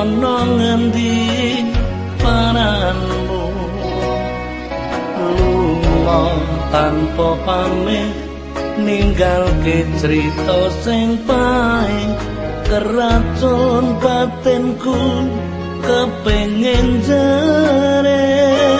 ana ngendi pananmu. Lunga tanpa pamit ninggalke cerita sing paing keracun batinku kepengen jereh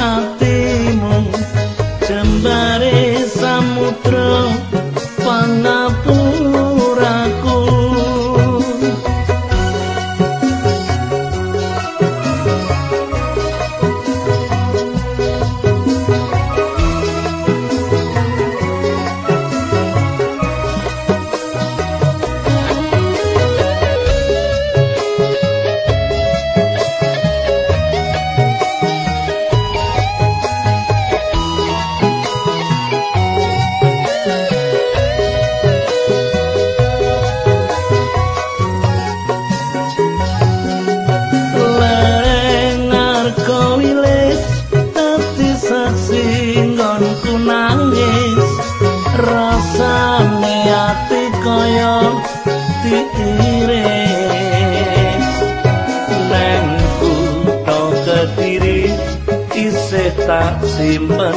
tak simpen.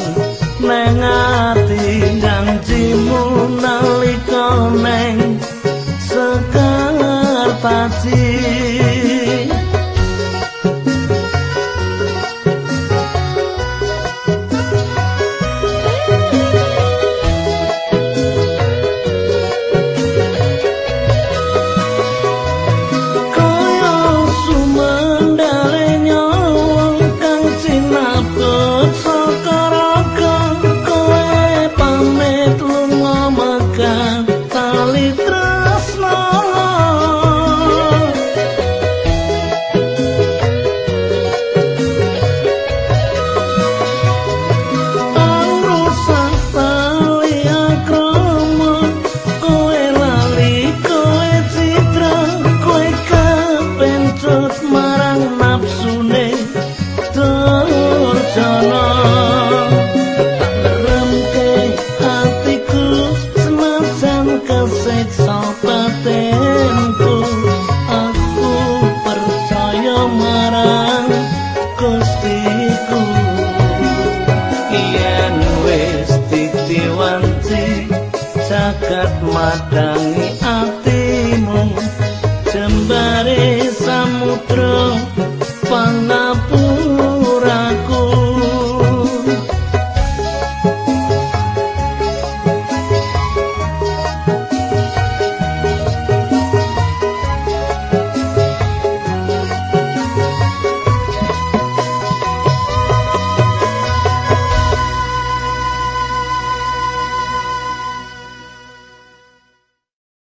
Nang ati janjimu nalika neng sekar pacik madangi atimu sembare